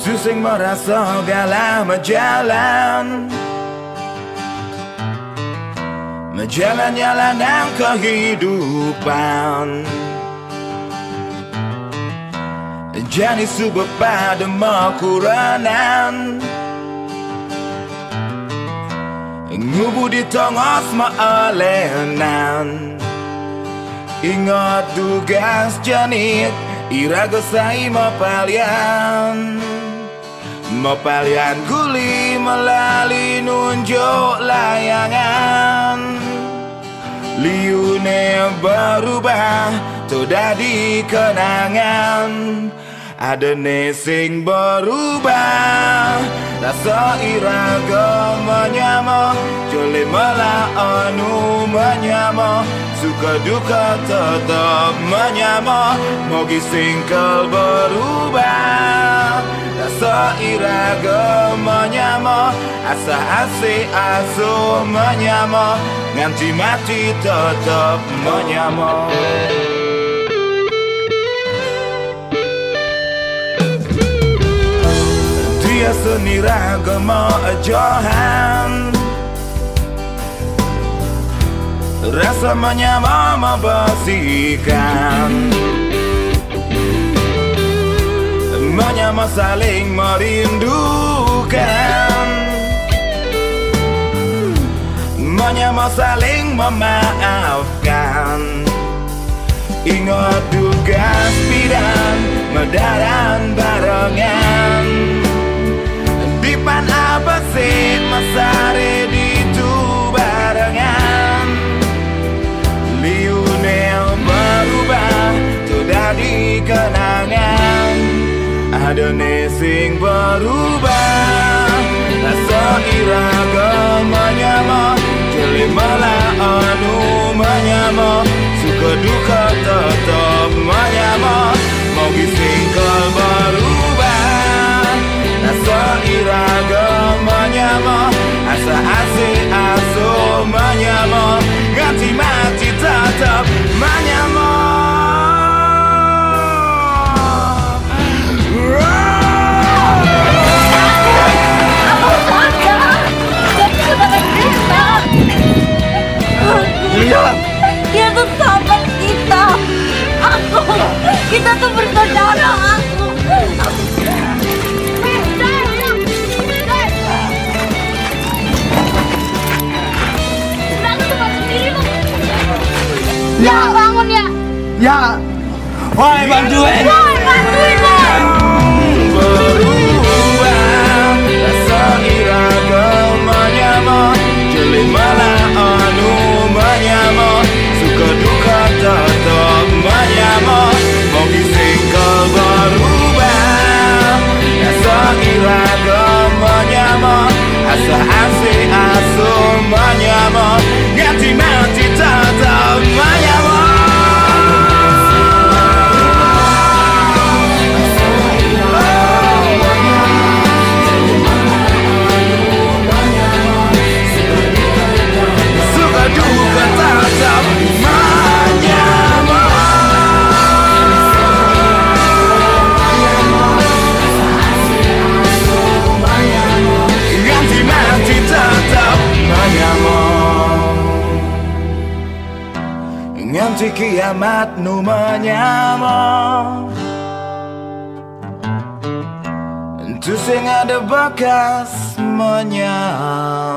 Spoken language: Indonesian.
sing merasa galah menjalan Menjalan jalanan kehidupan. Jadi subur pada makuranan Ngubu di tongos maalenan. Ingat tugas janit Iraga sai mapalian Mapalian guli melalui nunjuk layangan. Liune berubah Todadi kenangan ada nesing berubah Rasa iraga menyama. Jole malah anu menyama Suka duka tetap menyama. Mogi singkel berubah Rasa iraga menyama Asa ase aso menyama Nganti mati tetap menyama. Dia seni ragama ajahan Rasa menyama membasikan Menyama saling merindukan. Menyama saling memaafkan. Ingat tugas bidang Medaran barengan. Dipan apa sih masare Nesing berubah. Rasa iraga menyama Jeli malah anu menyama Dia tuh sahabat kita. Aku. Kita tuh bersaudara. Aku. Ya bangun ya. Ya. Woi bantuin. Woi Asa asi asu manyama Nganti kiamat nu menyama Itu sing ada bekas menyama